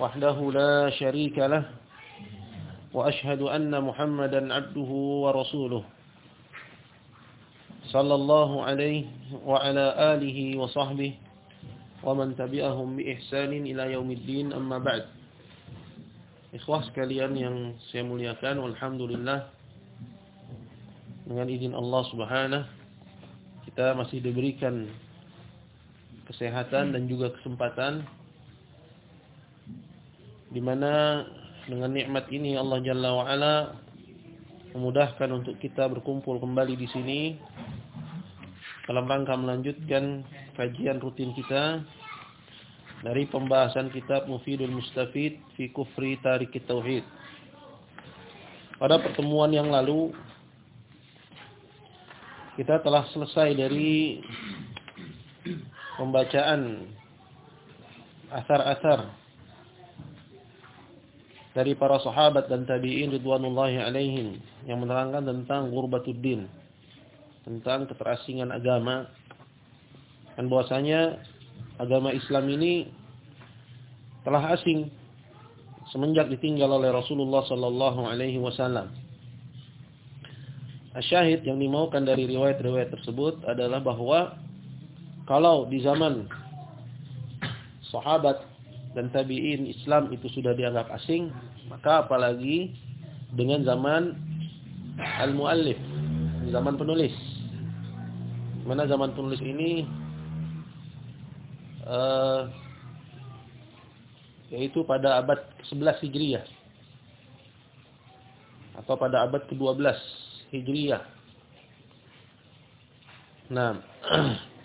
وحده لا شريك له وأشهد أن محمدا عبده ورسوله صلى الله عليه وعلى آله وصحبه ومن تبعهم بإحسان إلى يوم الدين أما بعد Ikhwah sekalian yang saya muliakan Alhamdulillah Dengan izin Allah subhanahu Kita masih diberikan Kesehatan dan juga kesempatan di mana dengan nikmat ini Allah Jalla wa Ala memudahkan untuk kita berkumpul kembali di sini dalam rangka melanjutkan kajian rutin kita dari pembahasan kitab Mufidul Mustafid fi Kufri Tarik Tauhid. Pada pertemuan yang lalu kita telah selesai dari pembacaan asar-asar dari para sahabat dan tabi'in ridwanullahi alaihim yang menerangkan tentang ghurbatud tentang keterasingan agama dan bahwasanya agama Islam ini telah asing semenjak ditinggal oleh Rasulullah sallallahu alaihi wasallam. Asyahid yang dimaukan dari riwayat-riwayat tersebut adalah bahwa kalau di zaman sahabat dan tabi'in Islam itu sudah dianggap asing, maka apalagi dengan zaman al-muallif, zaman penulis. Mana zaman penulis ini uh, yaitu pada abad ke-11 Hijriah atau pada abad ke-12 Hijriah. Nah,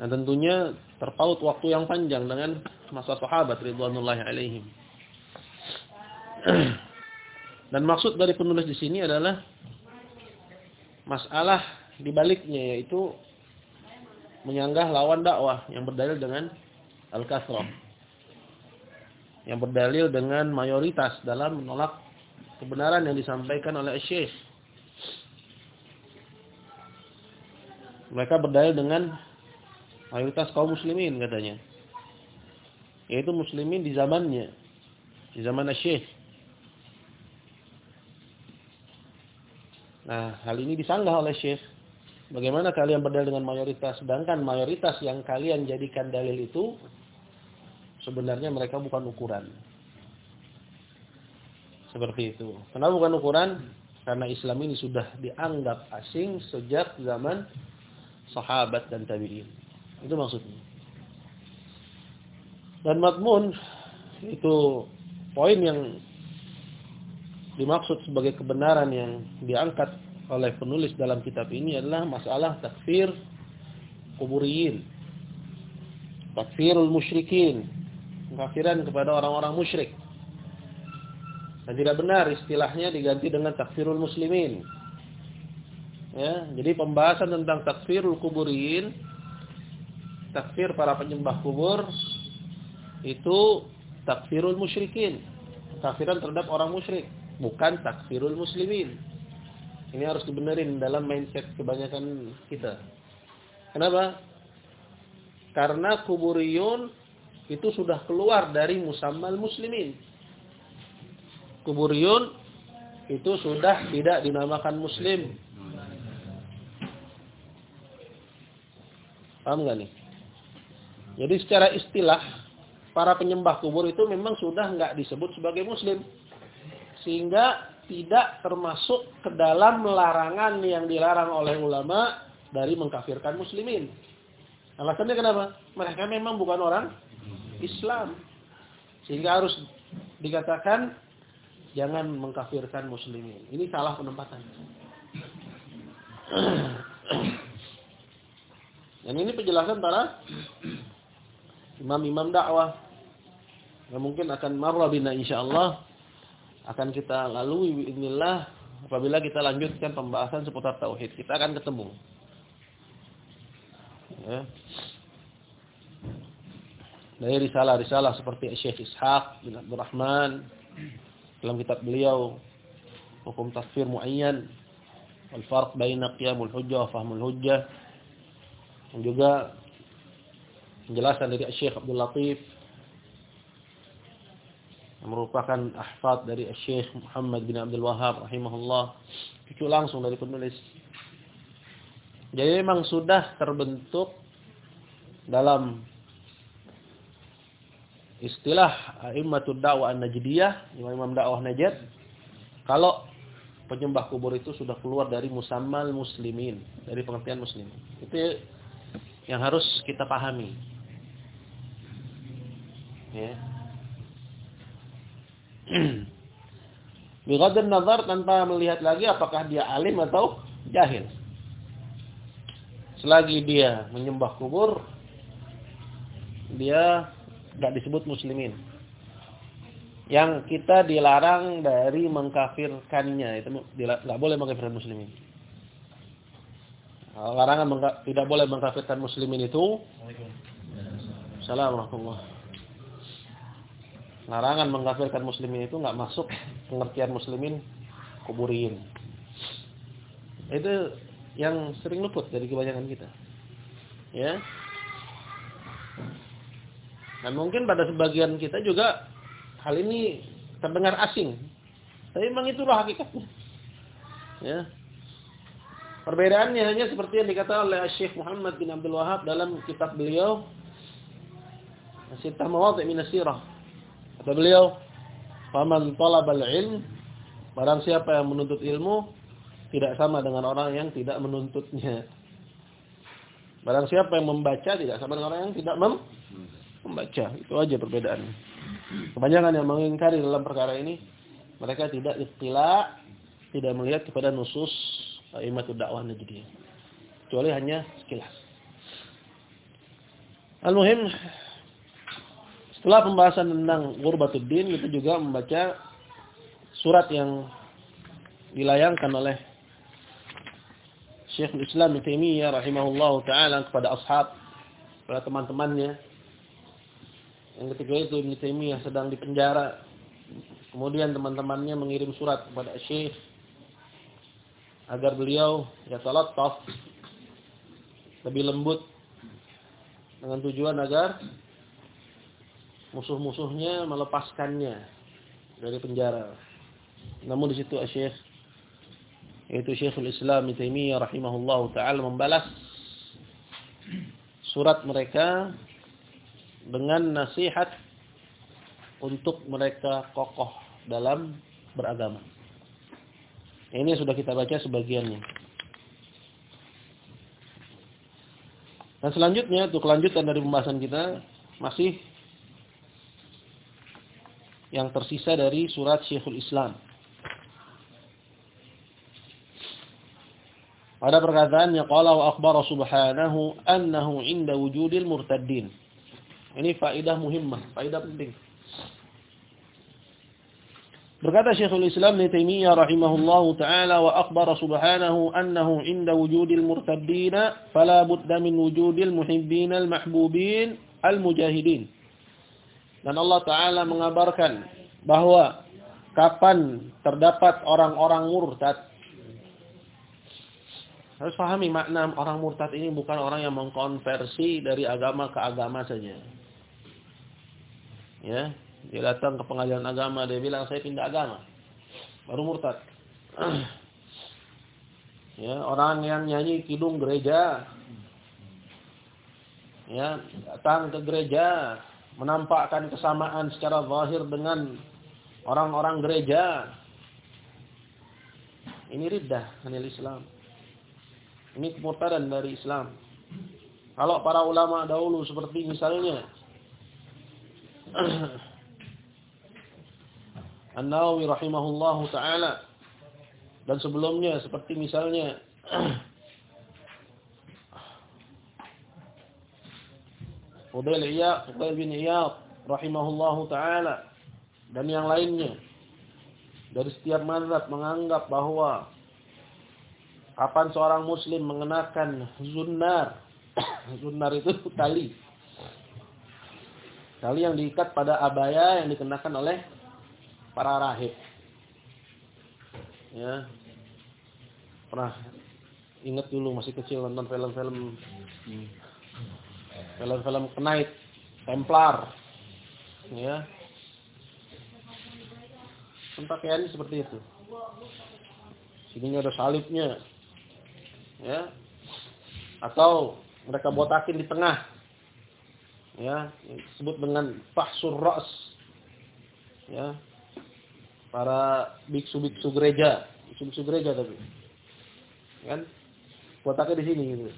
Nah tentunya terpaut waktu yang panjang dengan masa sahabat ridwanullahi alaihim. Dan maksud dari penulis di sini adalah masalah di baliknya yaitu menyanggah lawan dakwah yang berdalil dengan al-kasrah. Yang berdalil dengan mayoritas dalam menolak kebenaran yang disampaikan oleh Syekh. Mereka berdalil dengan mayoritas kaum muslimin katanya. Yaitu muslimin di zamannya. Di zaman Syekh. Nah, hal ini disanggah oleh Syekh. Bagaimana kalian berdalil dengan mayoritas sedangkan mayoritas yang kalian jadikan dalil itu sebenarnya mereka bukan ukuran. Seperti itu. Kenapa bukan ukuran? Karena Islam ini sudah dianggap asing sejak zaman sahabat dan tabi'in. Itu maksudnya. Dan matmun itu poin yang dimaksud sebagai kebenaran yang diangkat oleh penulis dalam kitab ini adalah masalah takfir kuburiyin. Takfirul musyrikin. Pengkafiran kepada orang-orang musyrik. Dan tidak benar istilahnya diganti dengan takfirul muslimin. Ya, jadi pembahasan tentang takfirul kuburiyin takfir para penyembah kubur itu takfirul musyrikin. Takfiran terhadap orang musyrik, bukan takfirul muslimin. Ini harus dibenerin dalam mindset kebanyakan kita. Kenapa? Karena kuburiyun itu sudah keluar dari musammal muslimin. Kuburiyun itu sudah tidak dinamakan muslim. Paham gak nih? Jadi secara istilah para penyembah kubur itu memang sudah nggak disebut sebagai muslim. Sehingga tidak termasuk ke dalam larangan yang dilarang oleh ulama dari mengkafirkan muslimin. Alasannya kenapa? Mereka memang bukan orang Islam. Sehingga harus dikatakan jangan mengkafirkan muslimin. Ini salah penempatan. Dan ini penjelasan para imam-imam dakwah. yang mungkin akan marah bina insyaallah akan kita lalui inilah apabila kita lanjutkan pembahasan seputar tauhid. Kita akan ketemu. Ya. Dari risalah-risalah seperti Syekh Ishaq bin Abdul Rahman dalam kitab beliau Hukum Tafsir Muayyan Al Farq Baina Qiyamul Hujjah wa Fahmul Hujjah dan juga penjelasan dari Syekh Abdul Latif yang merupakan ahfad dari Syekh Muhammad bin Abdul Wahab rahimahullah. Cucu langsung dari penulis. Jadi memang sudah terbentuk dalam istilah a'immatud da'wah an-najdiyah imam-imam dakwah Najd kalau penyembah kubur itu sudah keluar dari musammal muslimin dari pengertian muslim. Itu yang harus kita pahami ya nazar tanpa melihat lagi apakah dia alim atau jahil. Selagi dia menyembah kubur, dia tidak disebut muslimin. Yang kita dilarang dari mengkafirkannya itu tidak boleh mengkafirkan muslimin. Larangan tidak boleh mengkafirkan muslimin itu. Assalamualaikum larangan mengkafirkan muslimin itu nggak masuk pengertian muslimin kuburin. Itu yang sering luput dari kebanyakan kita. Ya. Dan mungkin pada sebagian kita juga hal ini terdengar asing. Tapi memang itulah hakikatnya. Ya. Perbedaannya hanya seperti yang dikatakan oleh Syekh Muhammad bin Abdul Wahab dalam kitab beliau Sitah Mawadhi' min Kata beliau, "Faman talabal ilm, barang siapa yang menuntut ilmu tidak sama dengan orang yang tidak menuntutnya." Barang siapa yang membaca tidak sama dengan orang yang tidak mem membaca. Itu aja perbedaan. Kebanyakan yang mengingkari dalam perkara ini, mereka tidak istilah, tidak melihat kepada nusus imatul dakwah najdi. Kecuali hanya sekilas. Al-muhim setelah pembahasan tentang Ghurbatuddin, kita juga membaca surat yang dilayangkan oleh Syekh Islam Taimiyah rahimahullah taala kepada ashab, kepada teman-temannya. Yang ketika itu Ibn sedang dipenjara. Kemudian teman-temannya mengirim surat kepada Syekh agar beliau ya talattaf lebih lembut dengan tujuan agar musuh-musuhnya melepaskannya dari penjara. Namun di situ Syekh yaitu Syekhul Islam Taimiyah rahimahullahu taala membalas surat mereka dengan nasihat untuk mereka kokoh dalam beragama. Ini sudah kita baca sebagiannya. Dan selanjutnya untuk kelanjutan dari pembahasan kita masih yang tersisa dari surat Syekhul Islam. Pada perkataannya qala wa akhbara subhanahu annahu inda wujudil murtaddin. Ini faidah muhimmah, faidah penting. Berkata Syekhul Islam Ibnu Taimiyah rahimahullahu taala wa akhbara subhanahu annahu inda wujudil murtaddin fala budda min wujudil muhibbin al mahbubin al mujahidin. Dan Allah Ta'ala mengabarkan bahwa kapan terdapat orang-orang murtad. Harus pahami makna orang murtad ini bukan orang yang mengkonversi dari agama ke agama saja. Ya, dia datang ke pengadilan agama, dia bilang saya pindah agama. Baru murtad. ya, orang yang nyanyi kidung gereja. Ya, datang ke gereja, menampakkan kesamaan secara zahir dengan orang-orang gereja. Ini riddah anil Islam. Ini kemurtadan dari Islam. Kalau para ulama dahulu seperti misalnya An-Nawawi rahimahullahu taala dan sebelumnya seperti misalnya Fudail Iyad, Fudail bin Iyad rahimahullahu taala dan yang lainnya. Dari setiap mazhab menganggap bahwa kapan seorang muslim mengenakan zunnar zunnar itu tali. Tali yang diikat pada abaya yang dikenakan oleh para rahib. Ya. Pernah ingat dulu masih kecil nonton film-film film-film Knight Templar ya pakaiannya seperti itu sininya ada salibnya ya atau mereka botakin di tengah ya disebut dengan fahsur ra's ya para biksu-biksu gereja, biksu-biksu gereja tapi. Kan? Kotaknya di sini gitu.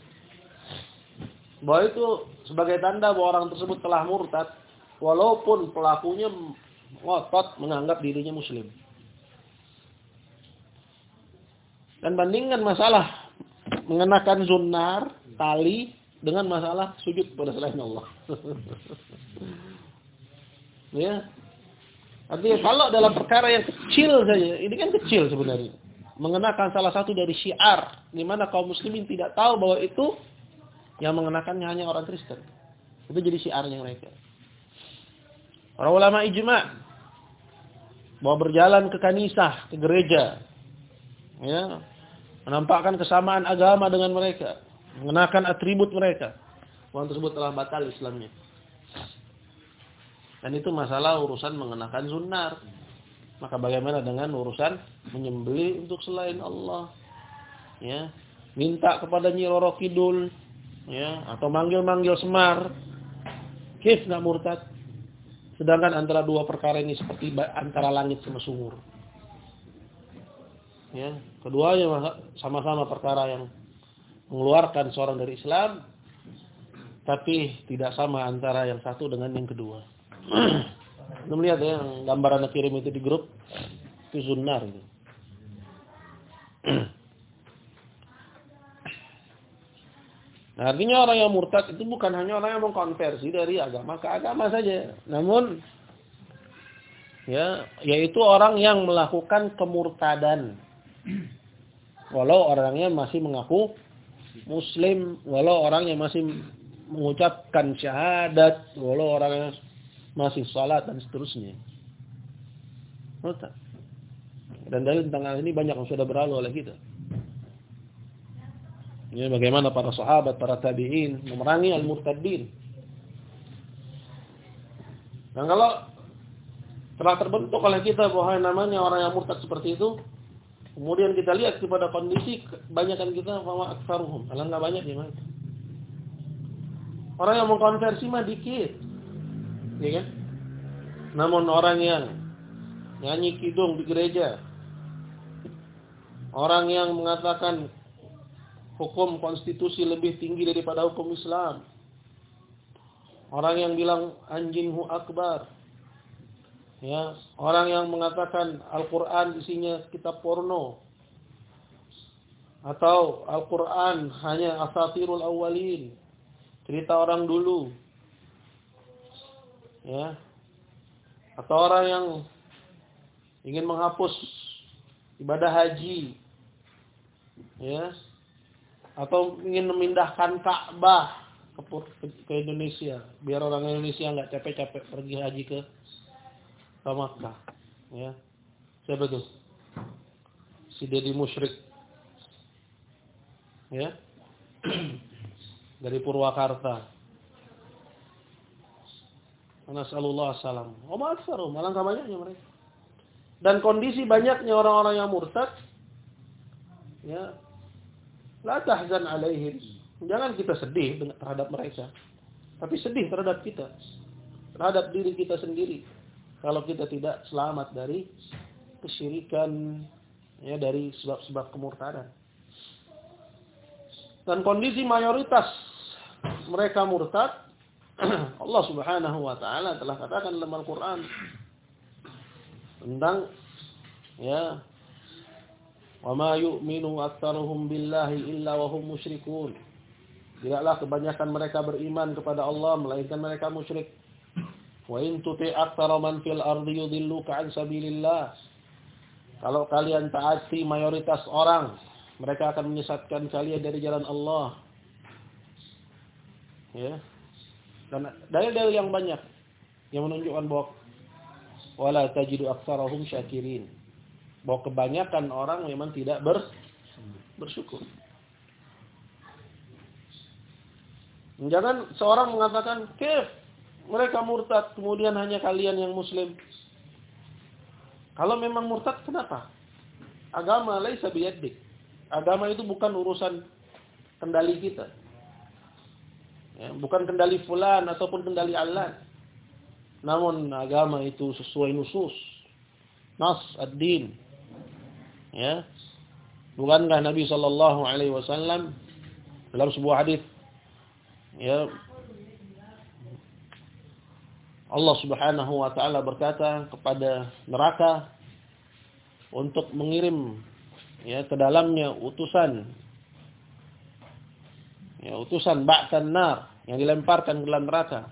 Bahwa itu sebagai tanda bahwa orang tersebut telah murtad walaupun pelakunya ngotot menganggap dirinya muslim. Dan bandingkan masalah mengenakan zunar, tali dengan masalah sujud pada selain Allah. ya, Artinya kalau dalam perkara yang kecil saja, ini kan kecil sebenarnya. Mengenakan salah satu dari syiar, di mana kaum muslimin tidak tahu bahwa itu yang mengenakannya hanya orang Kristen. Itu jadi syiarnya mereka. Para ulama ijma bahwa berjalan ke kanisah, ke gereja, ya, menampakkan kesamaan agama dengan mereka, mengenakan atribut mereka. Orang tersebut telah batal Islamnya. Dan itu masalah urusan mengenakan sunnah. Maka bagaimana dengan urusan menyembeli untuk selain Allah? Ya, minta kepada Nyi Roro Kidul, ya, atau manggil-manggil Semar. Kif nggak murtad? Sedangkan antara dua perkara ini seperti antara langit sama sumur. Ya, keduanya sama-sama perkara yang mengeluarkan seorang dari Islam, tapi tidak sama antara yang satu dengan yang kedua. Belum lihat ya yang gambar anak kirim itu di grup itu sunnah itu. artinya orang yang murtad itu bukan hanya orang yang mengkonversi dari agama ke agama saja. Namun ya, yaitu orang yang melakukan kemurtadan. Walau orangnya masih mengaku muslim, walau orangnya masih mengucapkan syahadat, walau orangnya masih salat dan seterusnya. Murtad. Dan dalil tentang hal ini banyak yang sudah berlalu oleh kita. Ini bagaimana para sahabat, para tabi'in memerangi al-murtadin. Dan kalau telah terbentuk oleh kita bahwa namanya orang yang murtad seperti itu, kemudian kita lihat kepada kondisi kebanyakan kita bahwa aksaruhum, alangkah banyak ya Orang yang mengkonversi mah dikit ya kan? Namun orang yang nyanyi kidung di gereja, orang yang mengatakan hukum konstitusi lebih tinggi daripada hukum Islam, orang yang bilang anjinghu akbar, ya, orang yang mengatakan Al-Quran isinya kitab porno, atau Al-Quran hanya asatirul awalin, cerita orang dulu, ya. Atau orang yang ingin menghapus ibadah haji. Ya atau ingin memindahkan Ka'bah ke, ke Indonesia. Biar orang Indonesia nggak capek-capek pergi haji ke ke ya. Siapa tuh si Dedi Musyrik. Ya. Dari Purwakarta. Nasallallahu salam. Oh malah gak banyaknya mereka. Dan kondisi banyaknya orang-orang yang murtad, ya, la tahzan alaihim. Jangan kita sedih terhadap mereka, tapi sedih terhadap kita, terhadap diri kita sendiri. Kalau kita tidak selamat dari kesyirikan, ya dari sebab-sebab kemurtadan. Dan kondisi mayoritas mereka murtad Allah Subhanahu wa taala telah katakan dalam Al-Qur'an tentang ya yu'minu aktsaruhum billahi illa wa hum musyrikun. Tidaklah kebanyakan mereka beriman kepada Allah melainkan mereka musyrik. Wa in tuti' aktsara man fil ardi yudilluka an sabilillah. Kalau kalian taati mayoritas orang, mereka akan menyesatkan kalian dari jalan Allah. Ya. Dan dalil-dalil yang banyak yang menunjukkan bahwa wala tajidu aktsarahum syakirin. Bahwa kebanyakan orang memang tidak ber, bersyukur. Jangan seorang mengatakan, "Kef, mereka murtad, kemudian hanya kalian yang muslim." Kalau memang murtad, kenapa? Agama laisa biyadik. Agama itu bukan urusan kendali kita. Ya, bukan kendali fulan ataupun kendali Allah. Namun agama itu sesuai nusus. Nas ad-din. Ya. Bukankah Nabi sallallahu alaihi wasallam dalam sebuah hadis ya Allah Subhanahu wa taala berkata kepada neraka untuk mengirim ya ke dalamnya utusan ya utusan ba'tan nar yang dilemparkan ke dalam neraka.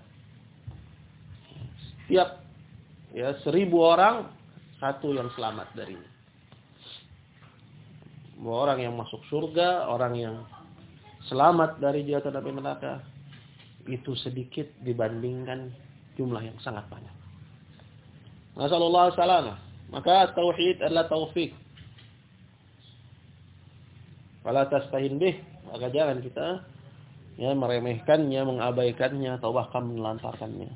Setiap ya seribu orang satu yang selamat darinya. Orang yang masuk surga, orang yang selamat dari jatuh api neraka itu sedikit dibandingkan jumlah yang sangat banyak. Nasallallahu salamah. Maka tauhid adalah taufik. Fala tastahin bih, maka jangan kita ya meremehkannya, mengabaikannya atau bahkan menelantarkannya.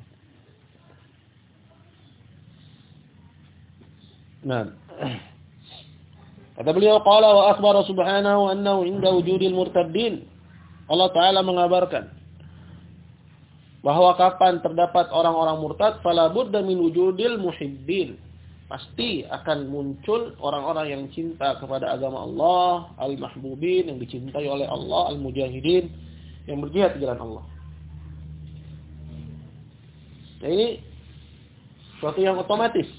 Nah, kata beliau qala wa akhbara subhanahu annahu inda wujudil murtaddin. Allah taala mengabarkan bahwa kapan terdapat orang-orang murtad fala budda min wujudil muhibbin pasti akan muncul orang-orang yang cinta kepada agama Allah al-mahbubin yang dicintai oleh Allah al-mujahidin yang berjihad di jalan Allah. Nah ini suatu yang otomatis.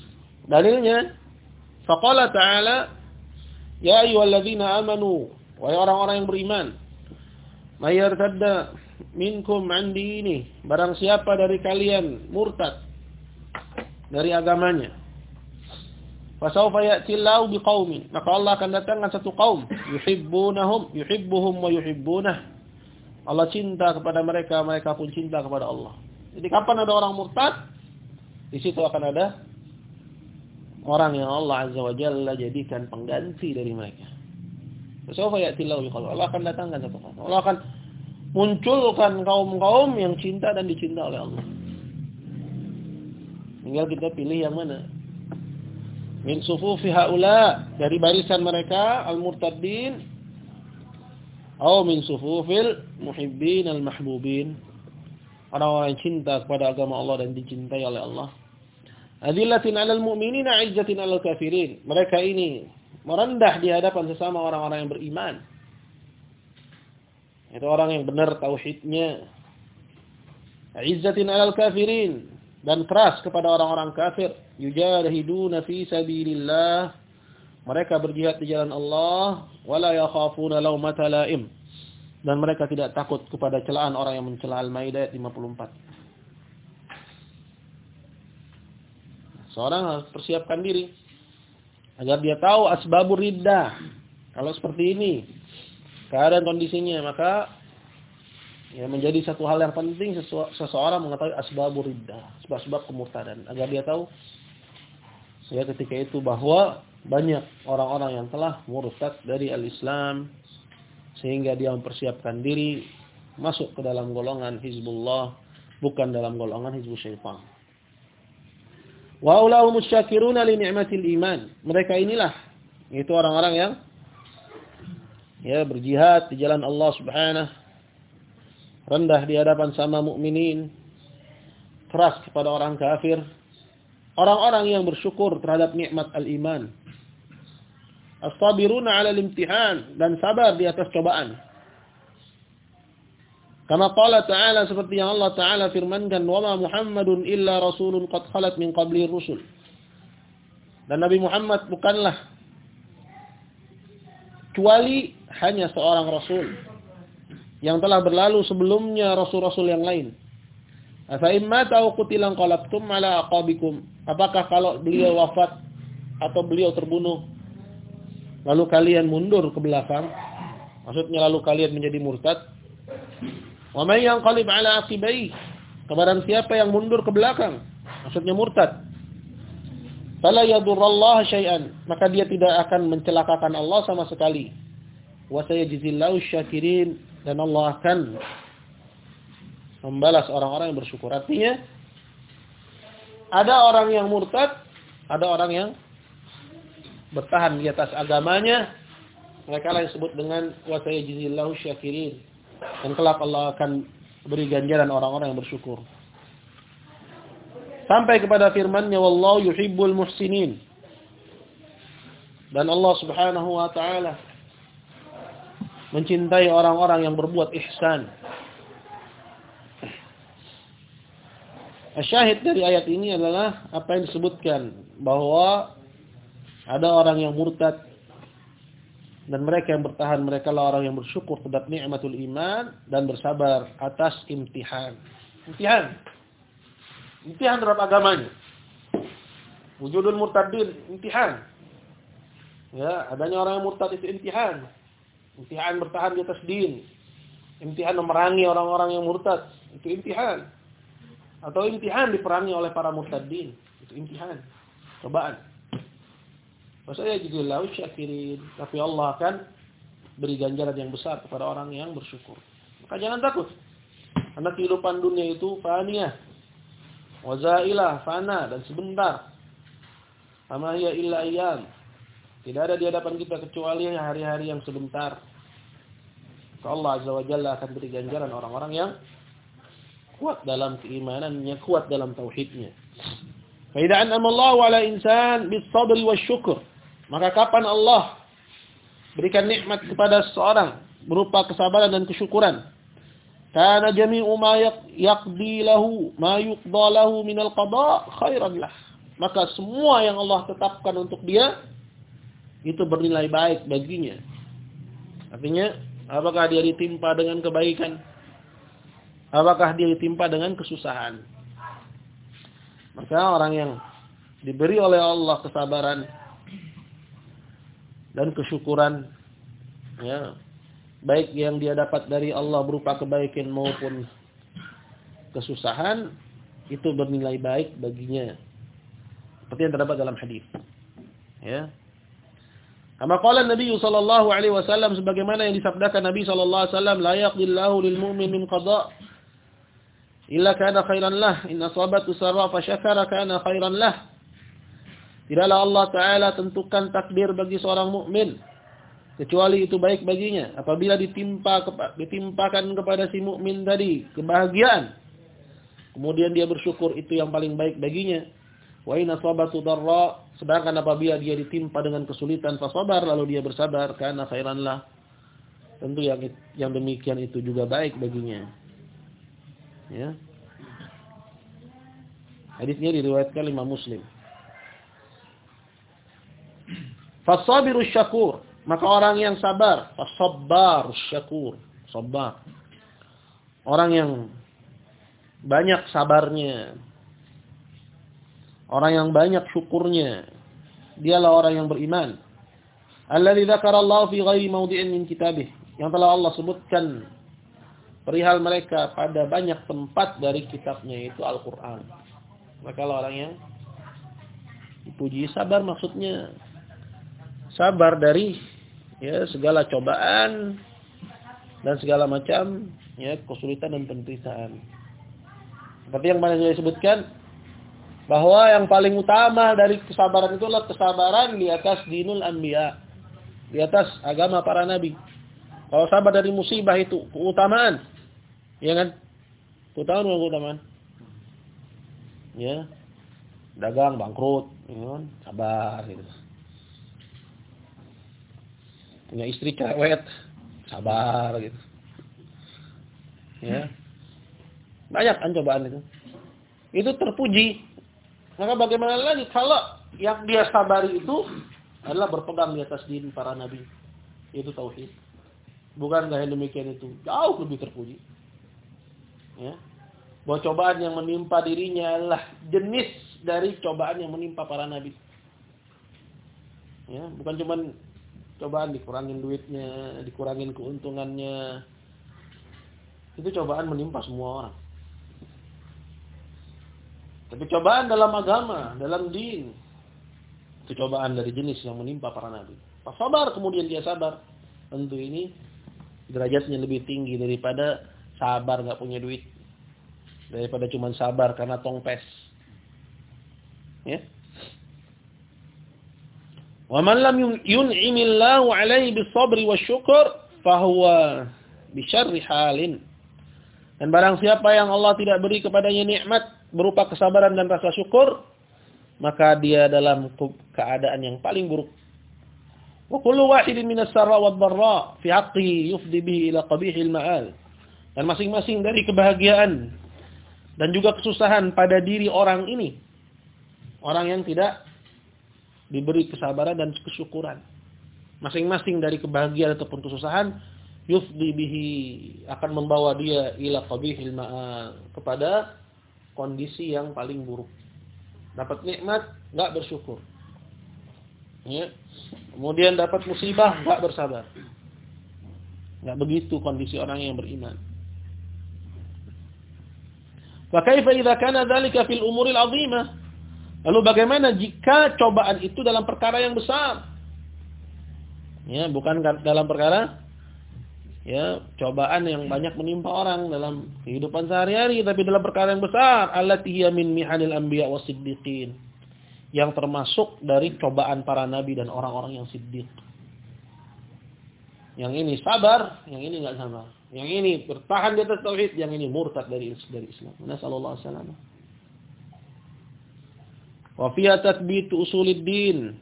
Dalilnya faqala ta'ala ya ayyuhalladzina amanu wahai orang-orang yang beriman. Mayartadda minkum an ini barang siapa dari kalian murtad dari agamanya fasawfa ya'ti Allahu biqaumin maka Allah akan datangkan satu kaum yuhibbunahum yuhibbuhum wa yuhibbunah Allah cinta kepada mereka mereka pun cinta kepada Allah. Jadi kapan ada orang murtad di situ akan ada orang yang Allah azza wa jalla jadikan pengganti dari mereka fasawfa ya'ti Allahu biqaumin Allah akan datangkan satu kaum Allah akan munculkan kaum-kaum yang cinta dan dicinta oleh Allah. Tinggal kita pilih yang mana. Min sufufi haula dari barisan mereka al-murtaddin atau min sufufil muhibbin al-mahbubin. Orang-orang yang cinta kepada agama Allah dan dicintai oleh Allah. Adillatin 'alal mu'minina 'izzatin 'alal kafirin. Mereka ini merendah di hadapan sesama orang-orang yang beriman itu orang yang benar tauhidnya. Izzatin alal kafirin dan keras kepada orang-orang kafir. Yujahiduna fi sabilillah. Mereka berjihad di jalan Allah wala yakhafuna laumata laim. Dan mereka tidak takut kepada celaan orang yang mencela Al-Maidah ayat 54. Seorang harus persiapkan diri agar dia tahu asbabur. Kalau seperti ini, keadaan kondisinya maka ya menjadi satu hal yang penting seseorang mengetahui asbabur sebab-sebab kemurtadan agar dia tahu ya ketika itu bahwa banyak orang-orang yang telah murtad dari al-Islam sehingga dia mempersiapkan diri masuk ke dalam golongan Hizbullah bukan dalam golongan Hizbul Syaitan. Wa ulahumus syakiruna li ni'matil iman. Mereka inilah itu orang-orang yang ya berjihad di jalan Allah Subhanahu rendah di hadapan sama mukminin keras kepada orang kafir orang-orang yang bersyukur terhadap nikmat al-iman as-sabiruna 'ala al-imtihan dan sabar di atas cobaan kama qala ta'ala seperti yang Allah taala firmankan wa ma Muhammadun illa rasulun qad khalat min qabli rusul dan Nabi Muhammad bukanlah kecuali hanya seorang rasul yang telah berlalu sebelumnya rasul-rasul yang lain. Afa tahu kutilang qalabtum ala aqabikum. Apakah kalau beliau wafat atau beliau terbunuh lalu kalian mundur ke belakang? Maksudnya lalu kalian menjadi murtad? Wa may yanqalib ala aqibai? Kepada siapa yang mundur ke belakang? Maksudnya murtad. Fala yadurrallah syai'an. Maka dia tidak akan mencelakakan Allah sama sekali. Wa sayajzillahu syakirin dan Allah akan membalas orang-orang yang bersyukur. Artinya ada orang yang murtad, ada orang yang bertahan di atas agamanya. Mereka lah yang disebut dengan wa sayajzillahu syakirin. Dan kelak Allah akan beri ganjaran orang-orang yang bersyukur. Sampai kepada firman-Nya wallahu yuhibbul muhsinin. Dan Allah Subhanahu wa taala mencintai orang-orang yang berbuat ihsan. Syahid dari ayat ini adalah apa yang disebutkan bahwa ada orang yang murtad dan mereka yang bertahan mereka lah orang yang bersyukur terhadap nikmatul iman dan bersabar atas imtihan. Imtihan. Imtihan terhadap agamanya. Wujudul murtadin, imtihan. Ya, adanya orang yang murtad itu imtihan. Imtihan bertahan di atas din. Imtihan memerangi orang-orang yang murtad, itu imtihan. Atau imtihan diperangi oleh para murtadin. Itu imtihan. Cobaan. Maksudnya laut syakirin. Tapi Allah akan beri ganjaran yang besar kepada orang yang bersyukur. Maka jangan takut. Karena kehidupan dunia itu faniyah. Wazailah, fana dan sebentar. Sama ya illa iyam. Tidak ada di hadapan kita kecuali hari-hari yang sebentar. Allah Azza wa Jalla akan beri ganjaran orang-orang yang kuat dalam keimanannya, kuat dalam tauhidnya. Fa an'ama Allah 'ala insan bis sabri syukur. Maka kapan Allah berikan nikmat kepada seseorang berupa kesabaran dan kesyukuran? Karena jami'u ma yaqdi lahu ma yuqda min al-qada khairan lah. Maka semua yang Allah tetapkan untuk dia itu bernilai baik baginya. Artinya, apakah dia ditimpa dengan kebaikan Apakah dia ditimpa dengan kesusahan? Maka orang yang diberi oleh Allah kesabaran dan kesyukuran ya. Baik yang dia dapat dari Allah berupa kebaikan maupun kesusahan itu bernilai baik baginya. Seperti yang terdapat dalam hadis ya. Kama qala Nabi sallallahu alaihi wasallam sebagaimana yang disabdakan Nabi sallallahu alaihi wasallam la yaqdillahu lil mu'min min qada' illa kana khairan lah. In asabatu sarra fa syakara kana khairan lah tidaklah Allah taala tentukan takdir bagi seorang mukmin. Kecuali itu baik baginya. Apabila ditimpa ditimpakan kepada si mukmin tadi kebahagiaan. Kemudian dia bersyukur itu yang paling baik baginya. Wa in asabatu darra sedangkan apabila dia ditimpa dengan kesulitan fa sabar lalu dia bersabar karena khairan lah. Tentu yang yang demikian itu juga baik baginya. Ya. Hadisnya diriwayatkan lima Muslim. Fasabiru syakur. Maka orang yang sabar. Fasabbar syakur. Sabar. Orang yang banyak sabarnya. Orang yang banyak syukurnya. Dialah orang yang beriman. Alladhi Allah fi ghairi mawdi'in min kitabih. Yang telah Allah sebutkan perihal mereka pada banyak tempat dari kitabnya itu Al-Quran. Maka orang yang dipuji sabar maksudnya sabar dari ya segala cobaan dan segala macam ya kesulitan dan penderitaan. Seperti yang mana saya sebutkan bahwa yang paling utama dari kesabaran itu adalah kesabaran di atas dinul anbiya, di atas agama para nabi. Kalau sabar dari musibah itu keutamaan, Iya kan? Keutamaan bukan keutamaan? Ya. Dagang bangkrut, ya kan? Sabar gitu. Punya istri cewek, sabar gitu. Ya. Banyak kan cobaan itu. Itu terpuji. Maka bagaimana lagi kalau yang dia sabari itu adalah berpegang di atas din para nabi. Itu tauhid. Bukan yang demikian itu. Jauh lebih terpuji. Ya. bahwa cobaan yang menimpa dirinya adalah jenis dari cobaan yang menimpa para nabi. Ya, bukan cuma cobaan dikurangin duitnya, dikurangin keuntungannya. Itu cobaan menimpa semua orang. Tapi cobaan dalam agama, dalam din, itu cobaan dari jenis yang menimpa para nabi. Pas sabar kemudian dia sabar. Tentu ini derajatnya lebih tinggi daripada sabar nggak punya duit. Daripada cuma sabar karena tongpes. Ya. Man lam yun'imillahu 'alaihi bis-sabri wasyukur fahuwa bi syarri halin. Dan barang siapa yang Allah tidak beri kepadanya nikmat berupa kesabaran dan rasa syukur, maka dia dalam keadaan yang paling buruk. Wa kullu wahidin minas sarra wad dharra fi haqqihi yufdi bihi ila. Dan masing-masing dari kebahagiaan dan juga kesusahan pada diri orang ini. Orang yang tidak diberi kesabaran dan kesyukuran. Masing-masing dari kebahagiaan ataupun kesusahan yufdi bihi akan membawa dia ila qabihil ma'al kepada kondisi yang paling buruk. Dapat nikmat, enggak bersyukur. Ya. Kemudian dapat musibah, enggak bersabar. Enggak begitu kondisi orang yang beriman. Wa kaifa idza kana dzalika fil umuril 'azimah? Lalu bagaimana jika cobaan itu dalam perkara yang besar? Ya, bukan dalam perkara ya, cobaan yang banyak menimpa orang dalam kehidupan sehari-hari, tapi dalam perkara yang besar, allati hiya min mihanil anbiya wasiddiqin yang termasuk dari cobaan para nabi dan orang-orang yang siddiq. Yang ini sabar, yang ini enggak sabar. Yang ini bertahan di atas tauhid, yang ini murtad dari dari Islam. Nasallallahu alaihi wasallam. Wa fiha tathbit usuluddin.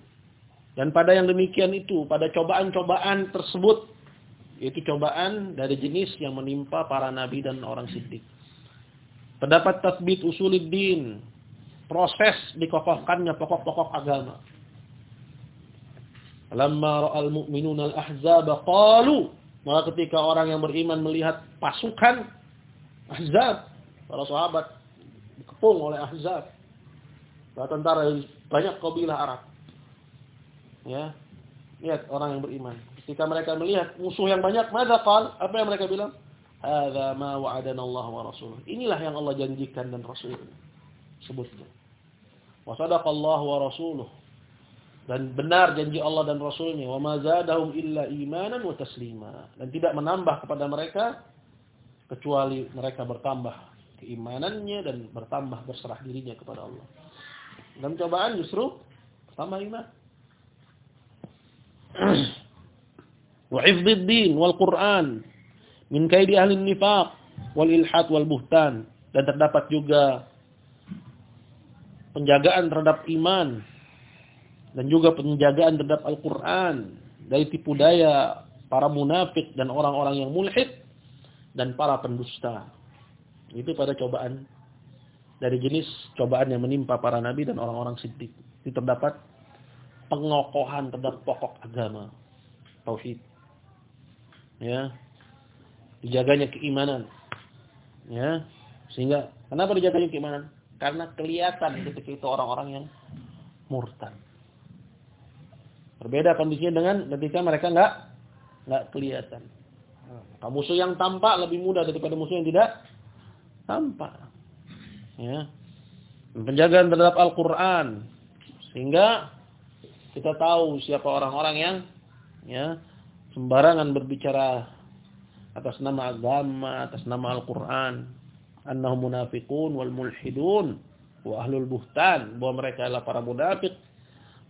Dan pada yang demikian itu, pada cobaan-cobaan tersebut, yaitu cobaan dari jenis yang menimpa para nabi dan orang siddiq. Terdapat tasbit usuluddin, proses dikokohkannya pokok-pokok agama. Lamma ra'al mu'minuna al-ahzab qalu maka ketika orang yang beriman melihat pasukan ahzab para sahabat dikepung oleh ahzab tentara banyak kabilah Arab ya lihat orang yang beriman ketika mereka melihat musuh yang banyak maka apa yang mereka bilang hadza ma wa'adana Allah wa rasuluh inilah yang Allah janjikan dan rasulnya sebutnya. Wa sadaqallahu wa rasuluh. Dan benar janji Allah dan Rasulnya. Wa ma illa imanan wa taslima. Dan tidak menambah kepada mereka kecuali mereka bertambah keimanannya dan bertambah berserah dirinya kepada Allah. Dan cobaan justru tambah iman. wa din wal Qur'an min kaidi ahli nifaq wal ilhad wal buhtan dan terdapat juga penjagaan terhadap iman dan juga penjagaan terhadap Al-Qur'an dari tipu daya para munafik dan orang-orang yang mulhid dan para pendusta. Itu pada cobaan dari jenis cobaan yang menimpa para nabi dan orang-orang siddiq. Itu terdapat pengokohan terhadap pokok agama tauhid. Ya. Dijaganya keimanan. Ya. Sehingga kenapa dijaganya keimanan? Karena kelihatan ketika itu orang-orang yang murtad. Berbeda kondisinya dengan ketika mereka enggak enggak kelihatan. Nah, musuh yang tampak lebih mudah daripada musuh yang tidak tampak. Ya. Penjagaan terhadap Al-Qur'an sehingga kita tahu siapa orang-orang yang ya sembarangan berbicara atas nama agama, atas nama Al-Qur'an annahum munafiqun wal mulhidun wa ahlul buhtan bahwa mereka adalah para munafik,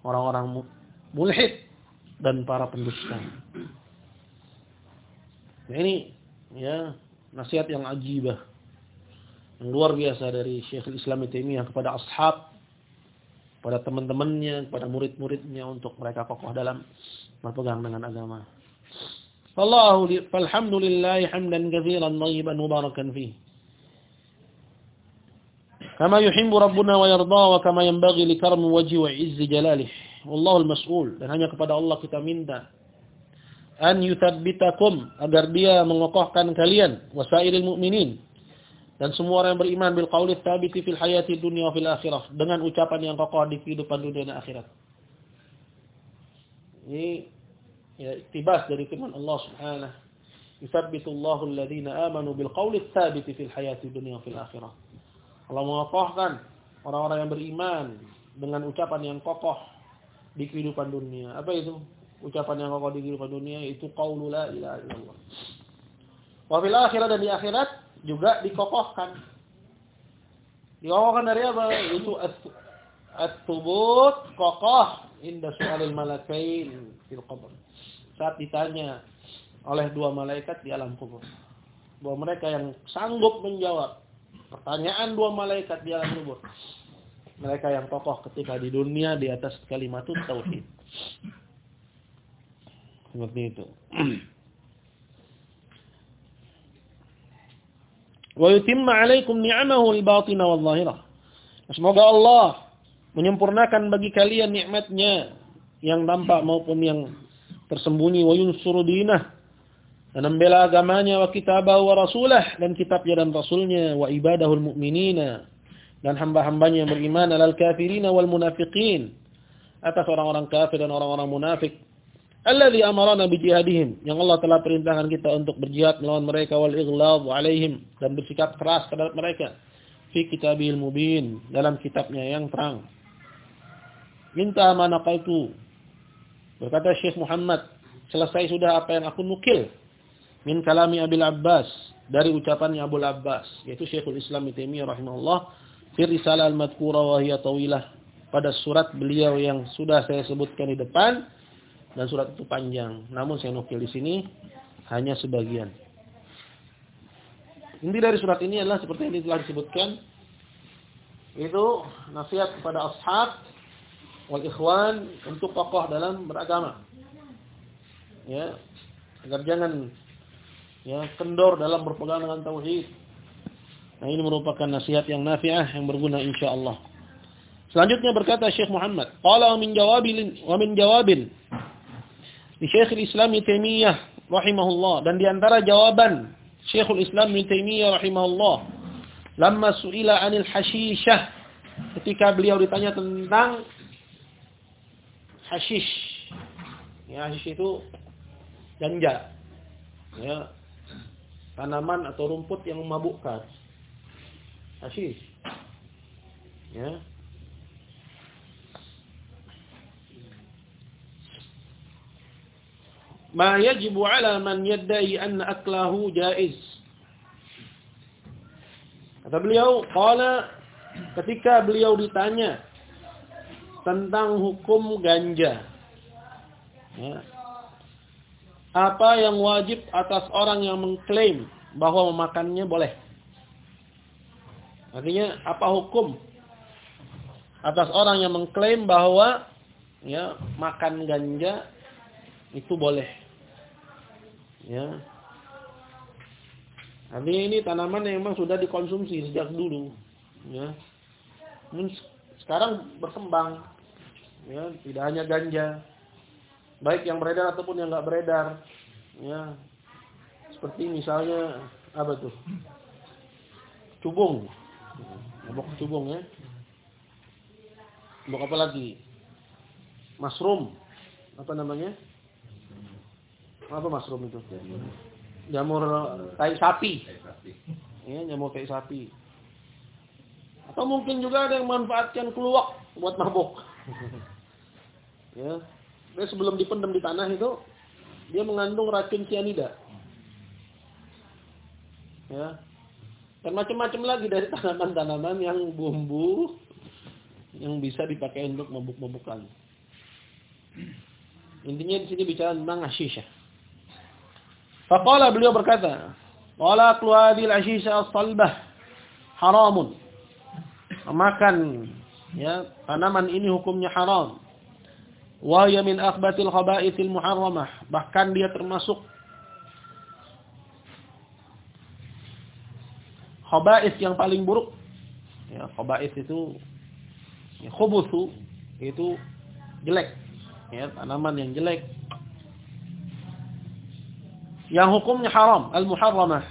orang-orang mulhid dan para pendusta. Nah ini ya nasihat yang ajibah yang luar biasa dari Syekhul Islam Taimiyah kepada ashab pada teman-temannya, kepada murid-muridnya untuk mereka kokoh dalam berpegang dengan agama. Allahu alhamdulillah hamdan katsiran thayyiban mubarakan fihi. Kama yuhibbu rabbuna wa yarda wa kama yanbaghi li karmi wajhi wa izzi jalalih. Wallahu al-mas'ul. Dan hanya kepada Allah kita minta an yuthabbitakum agar dia mengokohkan kalian wasairil mu'minin Dan semua orang yang beriman bil qauli tsabiti fil hayati dunya fil akhirah dengan ucapan yang kokoh di kehidupan dunia dan akhirat. Ini ya tibas dari firman Allah Subhanahu Yusabbitu Allahu alladhina amanu bil qauli tsabiti fil hayati dunya fil akhirah. Allah mengokohkan orang-orang yang beriman dengan ucapan yang kokoh di kehidupan dunia. Apa itu? Ucapan yang kokoh di kehidupan dunia itu qaulu la ilaha illallah. Wa fil akhirah dan di akhirat juga dikokohkan. Dikokohkan dari apa? Itu at-tubut kokoh inda su'alil malakain fil qabr. Saat ditanya oleh dua malaikat di alam kubur. Bahwa mereka yang sanggup menjawab pertanyaan dua malaikat di alam kubur. Mereka yang kokoh ketika di dunia di atas kalimat tauhid. Seperti itu. wa yutimma 'alaikum ni'amahu wal-zahirah. Semoga Allah menyempurnakan bagi kalian nikmatnya yang nampak maupun yang tersembunyi. Wa yunsuru dinah. Dan membela agamanya wa kitabahu wa rasulah dan kitabnya dan rasulnya. Wa ibadahul mu'minina. Dan hamba-hambanya yang beriman. Alal kafirina wal munafiqin. Atas orang-orang kafir dan orang-orang munafik Alladhi amarana bijihadihim. Yang Allah telah perintahkan kita untuk berjihad melawan mereka wal ighlab alaihim dan bersikap keras terhadap mereka. Fi kitabil mubin, dalam kitabnya yang terang. Minta mana itu. Berkata Syekh Muhammad, selesai sudah apa yang aku nukil min kalami Abil Abbas dari ucapannya Abu Abbas yaitu Syekhul Islam Taimiyah rahimahullah fi risalah al-madhkura wa hiya tawilah pada surat beliau yang sudah saya sebutkan di depan dan surat itu panjang. Namun saya nukil di sini hanya sebagian. Inti dari surat ini adalah seperti yang telah disebutkan itu nasihat kepada ashab wal ikhwan untuk kokoh dalam beragama. Ya, agar jangan ya kendor dalam berpegang dengan tauhid. Nah, ini merupakan nasihat yang nafi'ah yang berguna insyaallah. Selanjutnya berkata Syekh Muhammad, qala min jawabil wa min jawabin di Syekhul Islam Ibnu Taimiyah rahimahullah. Dan di antara jawaban Syekhul Islam Ibnu Taimiyah rahimahullah lamma suila 'anil ketika beliau ditanya tentang hashish. Ya hashish itu ganja. Ya tanaman atau rumput yang memabukkan. Hashish. Ya ma yajibu ala man yaddai anna aklahu jaiz. Kata beliau, qala ketika beliau ditanya tentang hukum ganja. Ya. Apa yang wajib atas orang yang mengklaim bahwa memakannya boleh? Artinya apa hukum atas orang yang mengklaim bahwa ya makan ganja itu boleh? Ya. Artinya ini tanaman yang memang sudah dikonsumsi sejak dulu. Ya. Sekarang berkembang. Ya, tidak hanya ganja. Baik yang beredar ataupun yang nggak beredar. Ya. Seperti misalnya apa tuh? Cubung. Bok cubung ya. Bok apa lagi? Mushroom. Apa namanya? Apa mushroom itu? Jamur tai sapi. Ya, jamur tai sapi. Atau mungkin juga ada yang manfaatkan keluak buat mabuk. ya. Dia sebelum dipendam di tanah itu dia mengandung racun cyanida. Ya. Dan macam-macam lagi dari tanaman-tanaman yang bumbu yang bisa dipakai untuk mabuk-mabukan. Intinya di sini bicara tentang hashish Faqala beliau berkata, "Wala tuadil ashisha as-salbah haramun." Makan ya, tanaman ini hukumnya haram. Wa hiya min akhbatil khaba'ithil muharramah. Bahkan dia termasuk khaba'ith yang paling buruk. Ya, khaba'ith itu ya, khubuthu itu jelek. Ya, tanaman yang jelek yang hukumnya haram, al-muharramah.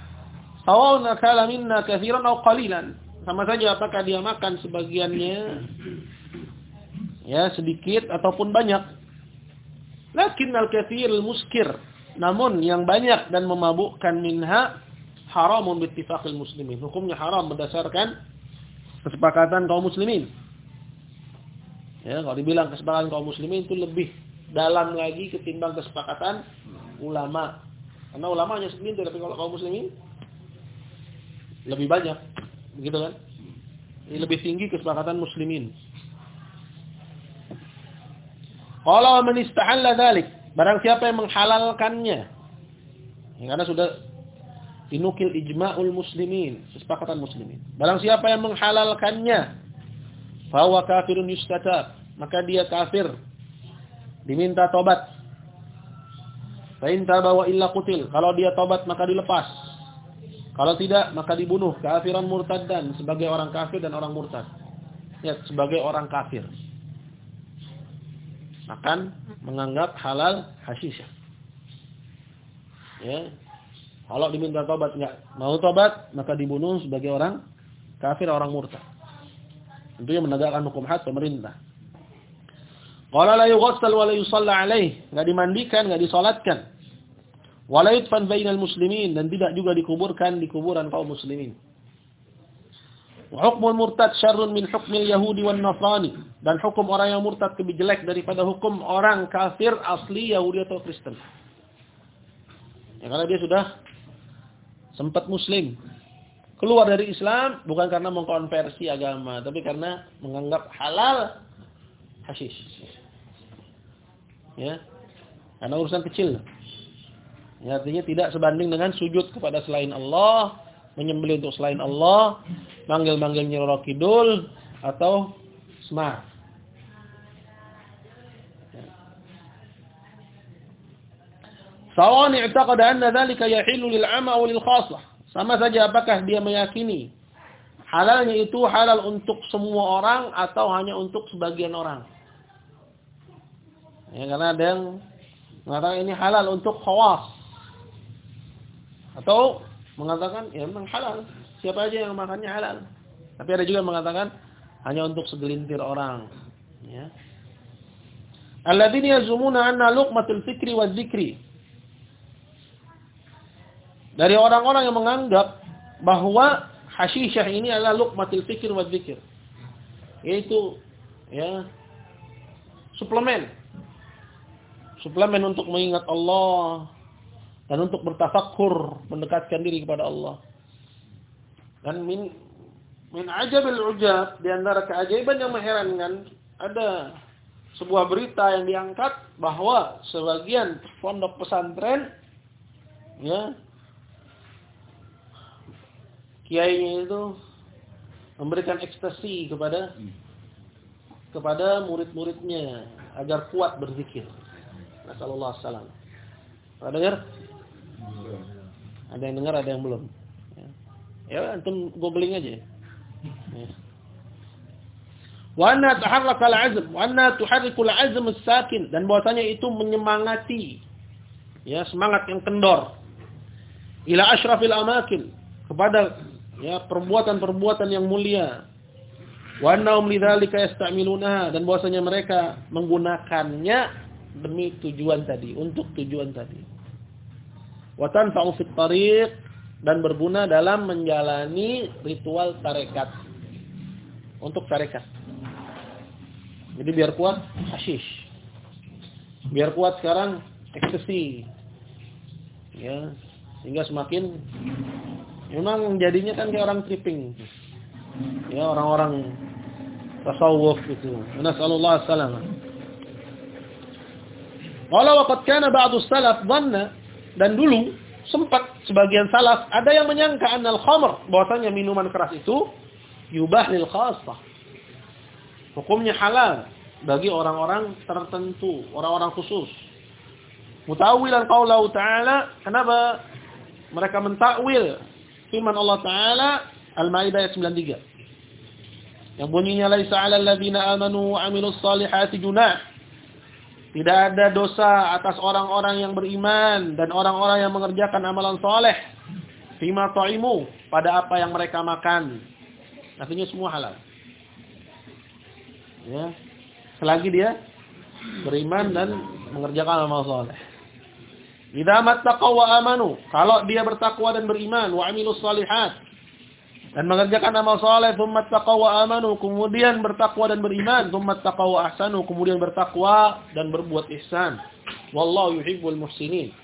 Sawa'un akala minna katsiran aw qalilan. Sama saja apakah dia makan sebagiannya ya sedikit ataupun banyak. Lakin al-katsir muskir. Namun yang banyak dan memabukkan minha haramun bittifaqil muslimin. Hukumnya haram berdasarkan kesepakatan kaum muslimin. Ya, kalau dibilang kesepakatan kaum muslimin itu lebih dalam lagi ketimbang kesepakatan ulama. Karena ulama hanya segelintir, tapi kalau kaum muslimin lebih banyak. Begitu kan? Ini lebih tinggi kesepakatan muslimin. Kalau man istahalla dzalik, barang siapa yang menghalalkannya. Ya, karena sudah dinukil ijma'ul muslimin, kesepakatan muslimin. Barang siapa yang menghalalkannya, bahwa kafirun yustatab, maka dia kafir. Diminta tobat. Fa'in tabawa illa kutil. Kalau dia tobat maka dilepas. Kalau tidak maka dibunuh. Kafiran murtaddan sebagai orang kafir dan orang murtad. Ya, sebagai orang kafir akan menganggap halal hasisha. Ya. Kalau diminta tobat enggak mau tobat, maka dibunuh sebagai orang kafir orang murtad. Tentunya menegakkan hukum had pemerintah. Qala la yughassal wa la yusalla alaih, enggak dimandikan, enggak disalatkan. Wa la yudfan bainal muslimin dan tidak juga dikuburkan di kuburan kaum muslimin. Hukmul murtad syarrun min hukmil Yahudi wan Nasrani. Dan hukum orang yang murtad lebih jelek daripada hukum orang kafir asli Yahudi atau Kristen. Ya, karena dia sudah sempat muslim. Keluar dari Islam bukan karena mengkonversi agama, tapi karena menganggap halal hasis. Ya. Karena urusan kecil. Ya, artinya tidak sebanding dengan sujud kepada selain Allah, menyembelih untuk selain Allah, manggil-manggil Nyiroro Kidul atau Semar. Sawan i'taqada anna dhalika yahillu lil 'amma wa lil khassah. Sama saja apakah dia meyakini halalnya itu halal untuk semua orang atau hanya untuk sebagian orang. Ya, karena ada yang mengatakan ini halal untuk khawas. Atau mengatakan ya memang halal. Siapa aja yang makannya halal. Tapi ada juga yang mengatakan hanya untuk segelintir orang. Ya. Alladzina yazumuna anna luqmatul fikri wa dzikri. Dari orang-orang yang menganggap bahwa hasyisyah ini adalah luqmatul fikri wa dzikr. Yaitu ya suplemen. Suplemen untuk mengingat Allah dan untuk bertafakur, mendekatkan diri kepada Allah. Dan min min ajabil ujab di antara keajaiban yang mengherankan ada sebuah berita yang diangkat bahwa sebagian pondok pesantren ya kiainya itu memberikan ekstasi kepada kepada murid-muridnya agar kuat berzikir. Nasallallahu alaihi wasallam. Dengar? Ada yang dengar, ada yang belum. Ya, antum googling aja. Ya. Wa anna taharraka al-'azm, wa anna tuharriku al-'azm as-sakin dan bahwasanya itu menyemangati ya semangat yang kendor ila asyrafil amakin kepada ya perbuatan-perbuatan yang mulia. Wa annahum lidzalika yasta'miluna dan bahwasanya mereka menggunakannya demi tujuan tadi, untuk tujuan tadi. Wa tanfa'u fit tariq dan berguna dalam menjalani ritual tarekat. Untuk tarekat. Jadi biar kuat hashish. Biar kuat sekarang ekstasi. Ya, sehingga semakin memang jadinya kan kayak orang tripping. Ya, orang-orang tasawuf itu. Nasallallahu alaihi wasallam. Wala waqad kana ba'du salaf dhanna dan dulu sempat sebagian salaf ada yang menyangka annal khamr bahwasanya minuman keras itu yubah lil khassah. Hukumnya halal bagi orang-orang tertentu, orang-orang khusus. Mutawilan qaulahu ta'ala, kenapa mereka mentakwil firman Allah taala Al-Maidah ayat 93. Yang bunyinya laisa 'alal ladzina amanu wa 'amilus salihati junah tidak ada dosa atas orang-orang yang beriman dan orang-orang yang mengerjakan amalan soleh. fima ta'imu, pada apa yang mereka makan. Artinya semua halal. Ya. Selagi dia beriman dan mengerjakan amal soleh. Idza mattaqaw wa amanu, kalau dia bertakwa dan beriman wa amilus salihat dan mengerjakan amal soleh, thumma taqaw wa amanu, kemudian bertakwa dan beriman, thumma taqaw wa ahsanu, kemudian bertakwa dan berbuat ihsan. Wallahu yuhibbul muhsinin.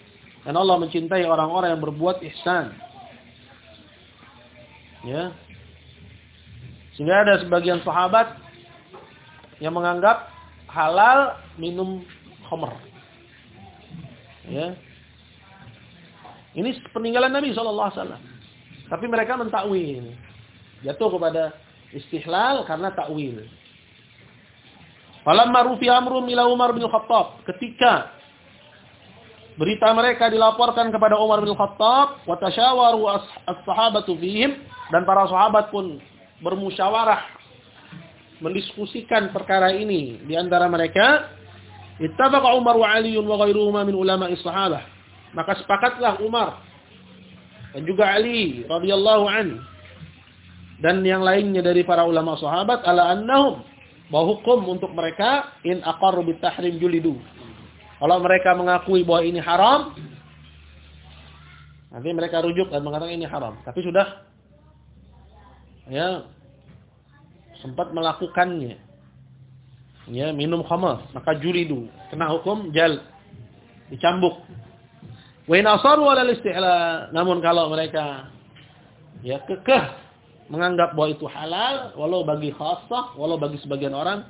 Dan Allah mencintai orang-orang yang berbuat ihsan. Ya. Sehingga ada sebagian sahabat yang menganggap halal minum khamr. Ya. Ini peninggalan Nabi SAW. Tapi mereka mentakwil. Jatuh kepada istihlal karena takwil. Falamma rufi amrum ila Umar bin Khattab. Ketika berita mereka dilaporkan kepada Umar bin Khattab, wa tasyawaru as-sahabatu fihim dan para sahabat pun bermusyawarah mendiskusikan perkara ini di antara mereka, ittafaqa Umar wa Ali wa ghairuhuma min ulama'i sahabah. Maka sepakatlah Umar dan juga Ali radhiyallahu an dan yang lainnya dari para ulama sahabat ala annahum bahwa hukum untuk mereka in aqarru tahrim julidu. Kalau mereka mengakui bahwa ini haram, nanti mereka rujuk dan mengatakan ini haram. Tapi sudah ya sempat melakukannya. Ya, minum khamar, maka julidu, kena hukum jal, dicambuk. Wa in asaru. Namun kalau mereka ya kekeh menganggap bahwa itu halal walau bagi khassah, walau bagi sebagian orang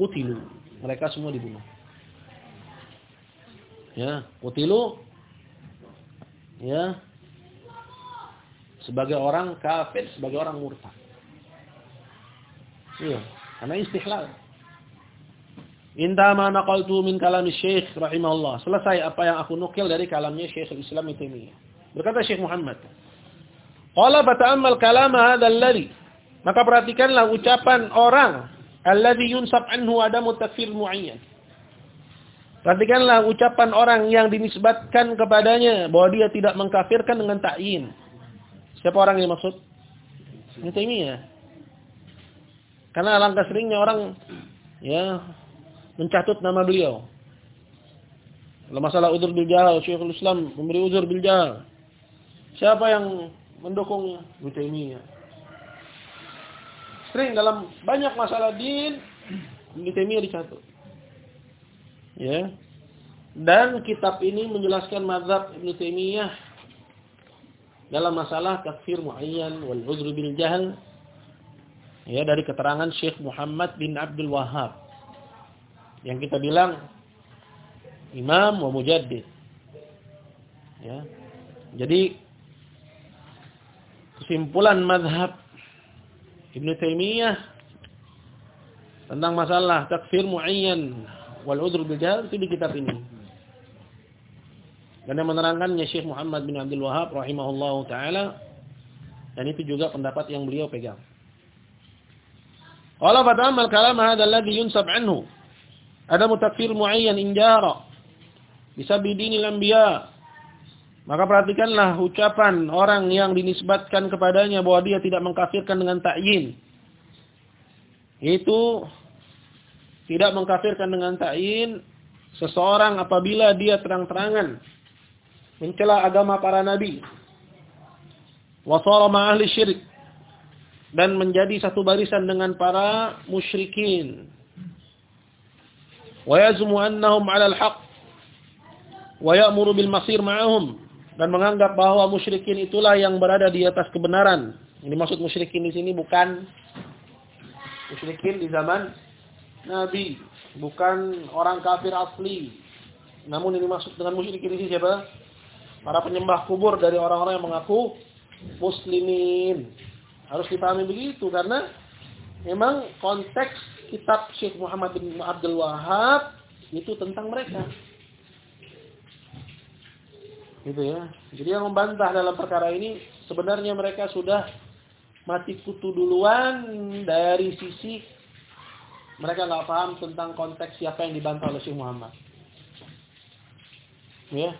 kutilu. Mereka semua dibunuh. Ya, kutilu ya sebagai orang kafir, sebagai orang murtad. Iya, karena istihlal. Inta ma naqaltu min kalam Syekh rahimahullah. Selesai apa yang aku nukil dari kalamnya Syekh Islam Taimiyah. Berkata Syekh Muhammad. Qala fata'ammal kalam hadzal ladzi. Maka perhatikanlah ucapan orang alladzi yunsab anhu adamu takfir muayyan. Perhatikanlah ucapan orang yang dinisbatkan kepadanya bahwa dia tidak mengkafirkan dengan ta'yin. Siapa orang yang maksud? Ibnu Taimiyah. Karena alangkah seringnya orang ya mencatut nama beliau. Kalau masalah udur bil jahal, Syekhul Islam memberi uzur bil jahal. Siapa yang mendukungnya? Ibnu Sering dalam banyak masalah din, Ibnu Taimiyah dicatut. Ya. Dan kitab ini menjelaskan mazhab Ibnu Taimiyah dalam masalah takfir muayyan wal uzur bil jahal ya dari keterangan Syekh Muhammad bin Abdul Wahhab yang kita bilang imam wa mujaddid. Ya. Jadi kesimpulan madhab Ibn Taimiyah tentang masalah takfir muayyan wal udhr bil itu di kitab ini. Dan yang menerangkannya Syekh Muhammad bin Abdul Wahab rahimahullahu taala dan itu juga pendapat yang beliau pegang. Qala fata'ammal kalam hadha yunsab anhu ada mutakfir muayyan injara. Bisa bidinil anbiya. Maka perhatikanlah ucapan orang yang dinisbatkan kepadanya bahwa dia tidak mengkafirkan dengan ta'yin. Itu tidak mengkafirkan dengan ta'yin seseorang apabila dia terang-terangan mencela agama para nabi. Wasara ma'ahli syirik. Dan menjadi satu barisan dengan para musyrikin 'ala al-haq wa ya'muru bil masir ma'ahum dan menganggap bahwa musyrikin itulah yang berada di atas kebenaran. Ini maksud musyrikin di sini bukan musyrikin di zaman Nabi, bukan orang kafir asli. Namun ini maksud dengan musyrikin ini siapa? Para penyembah kubur dari orang-orang yang mengaku muslimin. Harus dipahami begitu karena memang konteks kitab Syekh Muhammad bin Abdul Wahab itu tentang mereka. Gitu ya. Jadi yang membantah dalam perkara ini sebenarnya mereka sudah mati kutu duluan dari sisi mereka nggak paham tentang konteks siapa yang dibantah oleh Syekh Muhammad. Ya.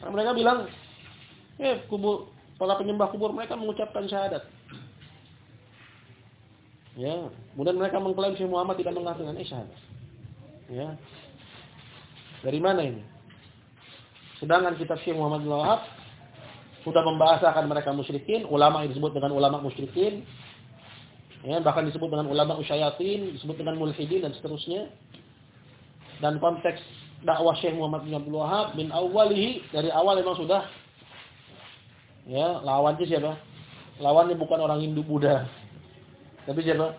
Nah, mereka bilang, Eh, kubur para penyembah kubur mereka mengucapkan syahadat. Ya, kemudian mereka mengklaim Syekh Muhammad tidak mengatakan syahadat. Ya. Dari mana ini? Sedangkan kitab Syekh Muhammad bin Wahab sudah membahasakan mereka musyrikin, ulama yang disebut dengan ulama musyrikin, ya, bahkan disebut dengan ulama usyayatin, disebut dengan mulhidin dan seterusnya. Dan konteks dakwah Syekh Muhammad bin Abdul Wahab min awalihi dari awal memang sudah ya lawannya siapa? Lawannya bukan orang Hindu Buddha. Tapi siapa?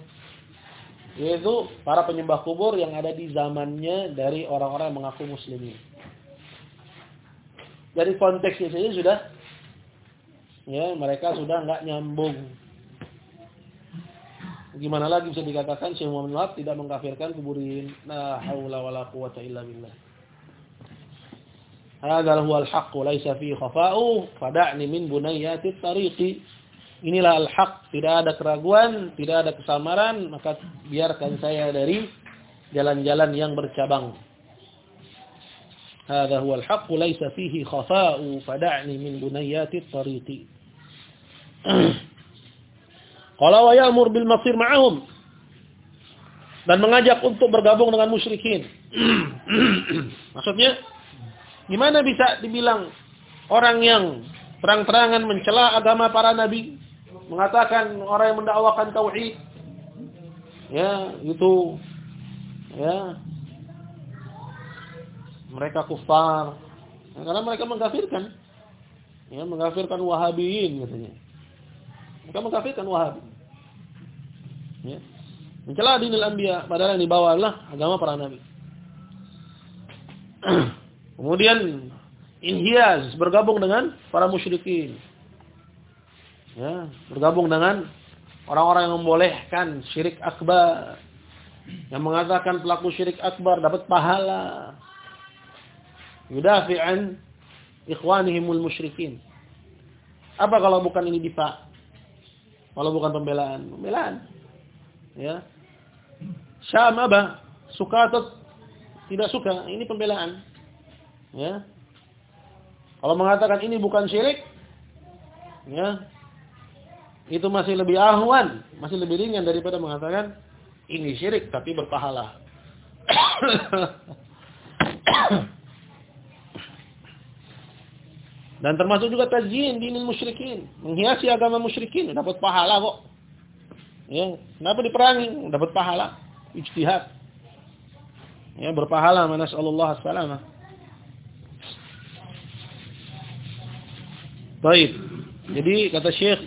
Yaitu para penyembah kubur yang ada di zamannya dari orang-orang yang mengaku muslimin. Dari konteksnya saja sudah ya mereka sudah nggak nyambung. Gimana lagi bisa dikatakan Syekh Muhammad tidak mengkafirkan kuburin. La haula wala quwata illa billah. Hadzal huwal haqq laisa fi khafa'u fada'ni min bunayyatit tariqi. Inilah al-haq, tidak ada keraguan, tidak ada kesamaran, maka biarkan saya dari jalan-jalan yang bercabang. Hadha huwa al-haq, laisa fihi khafa'u, fada'ni min bunayyati tariqi. Qala wa ya'mur bil masir ma'ahum. Dan mengajak untuk bergabung dengan musyrikin. Maksudnya, gimana bisa dibilang orang yang terang-terangan mencela agama para nabi, mengatakan orang yang mendakwakan tauhid. Ya itu. Ya. Mereka kufar. Ya, karena mereka mengkafirkan. Ya mengkafirkan wahabiyin katanya. Mereka mengkafirkan wahabi. Ya. Mencela dinil anbiya padahal yang dibawa adalah agama para nabi. Kemudian inhiyaz bergabung dengan para musyrikin ya, bergabung dengan orang-orang yang membolehkan syirik akbar. Yang mengatakan pelaku syirik akbar dapat pahala. Yudafi'an ikhwanihimul musyrikin. Apa kalau bukan ini difa kalau bukan pembelaan? Pembelaan. Ya. Syam apa suka atau tidak suka? Ini pembelaan. Ya. Kalau mengatakan ini bukan syirik ya itu masih lebih ahwan, masih lebih ringan daripada mengatakan ini syirik tapi berpahala. Dan termasuk juga tajin dinin musyrikin, menghiasi agama musyrikin dapat pahala kok. Ya, kenapa diperangi? Dapat pahala, ijtihad. Ya, berpahala manas Allah salamah. Baik. Jadi kata Syekh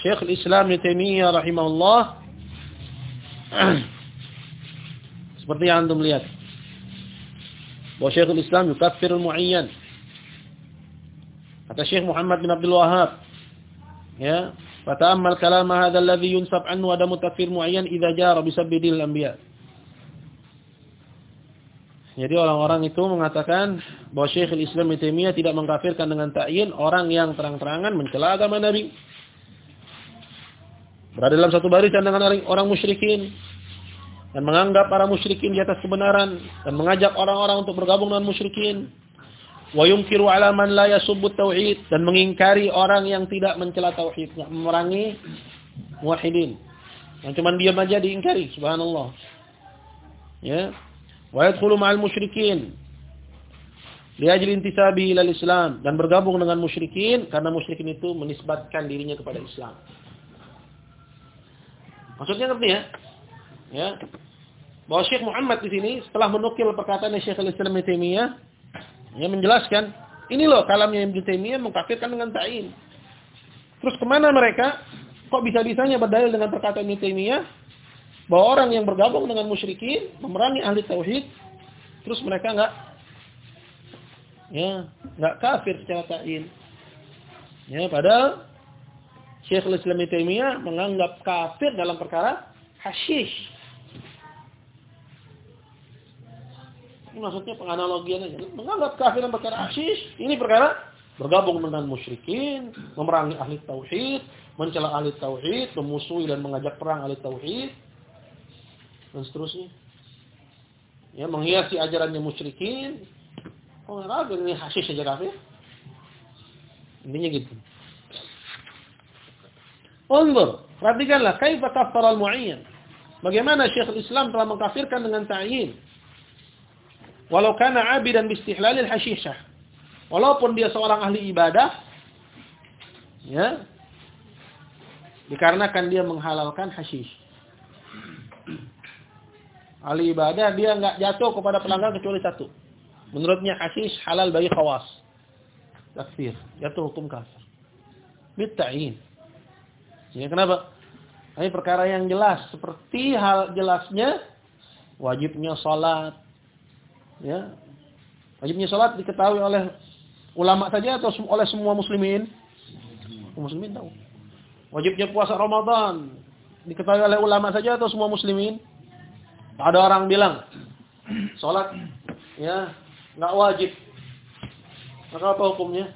Syekh Islam Taimiyah rahimahullah. Seperti yang Anda melihat bahwa Syekh Islam yukaffir muayyan. Kata Syekh Muhammad bin Abdul Wahhab ya fata'ammal kalam hadha alladhi yunsab anhu adamu takfir muayyan idza jara bi sabdil anbiya. Jadi orang-orang itu mengatakan bahwa Syekh Islam Taimiyah tidak mengkafirkan dengan ta'yin orang yang terang-terangan mencela agama Nabi berada dalam satu barisan dengan orang musyrikin. Dan menganggap para musyrikin di atas kebenaran. Dan mengajak orang-orang untuk bergabung dengan musyrikin. Wa yunkiru ala man la yasubbu tauhid. Dan mengingkari orang yang tidak mencela tauhid memerangi muwahhidin. Yang cuma diam aja diingkari. Subhanallah. Ya. Wa yadkhulu ma'al musyrikin. Liajli intisabi ila islam. Dan bergabung dengan musyrikin. Karena musyrikin itu menisbatkan dirinya kepada Islam Maksudnya ngerti ya? Ya. Bahwa Syekh Muhammad di sini setelah menukil perkataan Syekh Al-Islam Ibnu Taimiyah, ya menjelaskan, ini loh kalamnya Ibnu Taimiyah mengkafirkan dengan ta'in. Terus ke mana mereka? Kok bisa-bisanya berdalil dengan perkataan Ibnu bahwa orang yang bergabung dengan musyrikin, memerangi ahli tauhid, terus mereka enggak ya, enggak kafir secara ta'in. Ya, padahal Syekhul Islam Taimiyah menganggap kafir dalam perkara hasyish. Ini maksudnya penganalogian aja. Menganggap kafir dalam perkara hasyish, ini perkara bergabung dengan musyrikin, memerangi ahli tauhid, mencela ahli tauhid, memusuhi dan mengajak perang ahli tauhid dan seterusnya. Ya, menghiasi ajarannya musyrikin. Oh, enggak ini hasyish saja kafir. Intinya gitu. Unzur, perhatikanlah kaifa kaffara al-mu'ayyan. Bagaimana Syekhul Islam telah mengkafirkan dengan ta'yin. Walau kana 'abidan bi istihlalil hashishah. Walaupun dia seorang ahli ibadah ya. Dikarenakan dia menghalalkan hashish. Ahli ibadah dia enggak jatuh kepada pelanggar kecuali satu. Menurutnya hashish halal bagi khawas. Takfir, jatuh hukum kafir. Bitta'in. Ya, kenapa? Ini perkara yang jelas. Seperti hal jelasnya wajibnya salat. Ya. Wajibnya salat diketahui oleh ulama saja atau oleh semua muslimin? Muslimin tahu. Wajibnya puasa Ramadan diketahui oleh ulama saja atau semua muslimin? Ada orang bilang salat ya nggak wajib. Maka apa hukumnya?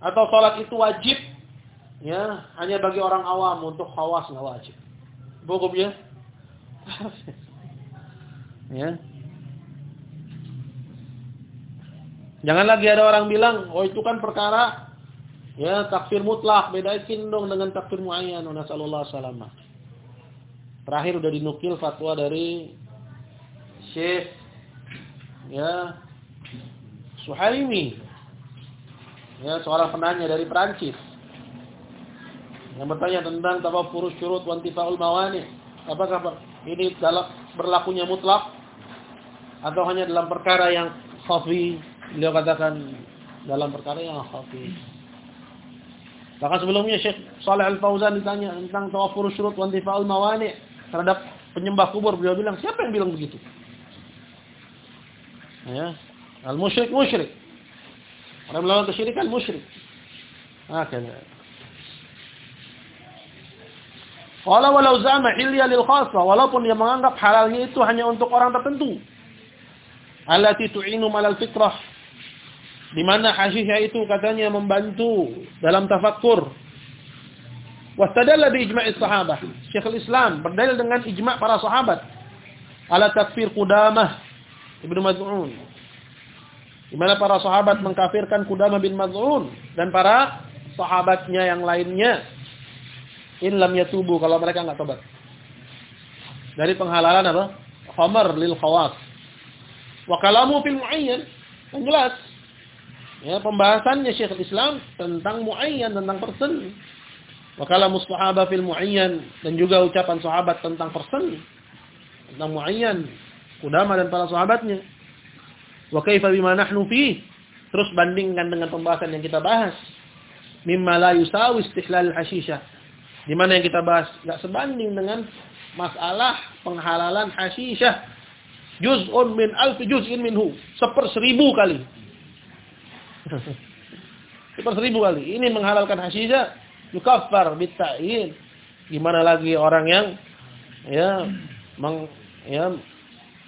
Atau salat itu wajib ya hanya bagi orang awam untuk khawas nggak wajib. Hukumnya ya. Jangan lagi ada orang bilang, oh itu kan perkara ya takfir mutlak, bedain dong dengan takfir muayyan. Nasallallahu salamah. Terakhir udah dinukil fatwa dari Syekh ya Suhaimi. Ya, seorang penanya dari Perancis yang bertanya tentang tawafur syurut wa intifaul mawani. Apakah ini dalam berlakunya mutlak atau hanya dalam perkara yang khafi? Beliau katakan dalam perkara yang khafi. Bahkan sebelumnya Syekh Saleh Al-Fauzan ditanya tentang tawafur syurut wa intifaul mawani terhadap penyembah kubur. Beliau bilang, siapa yang bilang begitu? Ya, al-musyrik musyrik. Orang melawan kesyirikan musyrik. Akhirnya. Walau walau zama hilya lil khassa, walaupun dia menganggap halalnya itu hanya untuk orang tertentu. Allati tu'inu malal fitrah. Di mana hasyiah itu katanya membantu dalam tafakkur. Wastadalla bi ijma'i sahabah. Syekhul Islam berdalil dengan ijma' para sahabat ala takfir Qudamah Ibnu Maz'un. Di mana para sahabat mengkafirkan Qudamah bin Maz'un dan para sahabatnya yang lainnya in lam yatubu kalau mereka enggak tobat. Dari penghalalan apa? Khamar lil khawas. Wa kalamu fil muayyan. Yang jelas. Ya, pembahasannya Syekh Islam tentang muayyan, tentang person. Wa kalamu sahaba fil muayyan dan juga ucapan sahabat tentang person. Tentang muayyan, Kudama dan para sahabatnya. Wa kaifa bima nahnu fi? Terus bandingkan dengan pembahasan yang kita bahas. Mimma la yusawi istihlal hasishah di mana yang kita bahas nggak sebanding dengan masalah penghalalan hasishah. Juz'un min alf juz'in minhu. Seper seribu kali. Seper seribu kali. Ini menghalalkan hasishah. Yukaffar bitta'in. Gimana lagi orang yang ya meng, ya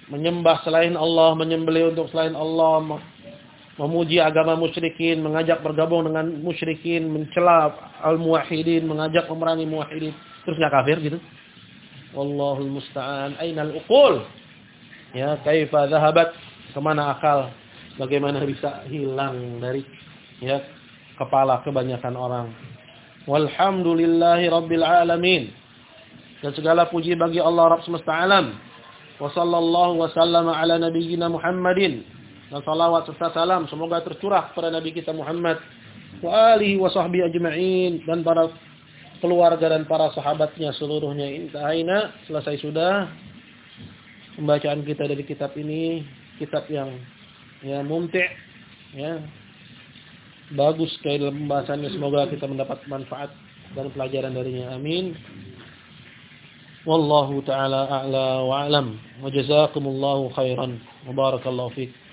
menyembah selain Allah, menyembelih untuk selain Allah, memuji agama musyrikin, mengajak bergabung dengan musyrikin, mencela al-muwahhidin, mengajak memerangi muwahhidin, terus enggak kafir gitu. Wallahul musta'an. Ainal uqul? Ya, kaifa dhahabat? Ke mana akal? Bagaimana bisa hilang dari ya kepala kebanyakan orang? Walhamdulillahi rabbil alamin. Dan segala puji bagi Allah Rabb semesta alam. Wa sallallahu wa sallama ala nabiyyina Muhammadin dan salawat serta salam semoga tercurah kepada Nabi kita Muhammad wa alihi wa sahbihi ajma'in dan para keluarga dan para sahabatnya seluruhnya. Intahaina selesai sudah pembacaan kita dari kitab ini kitab yang ya mumti' ya. Bagus sekali dalam pembahasannya. Semoga kita mendapat manfaat dan pelajaran darinya. Amin. Wallahu taala a'la wa a'lam. Wa jazakumullahu khairan. Wa barakallahu fiik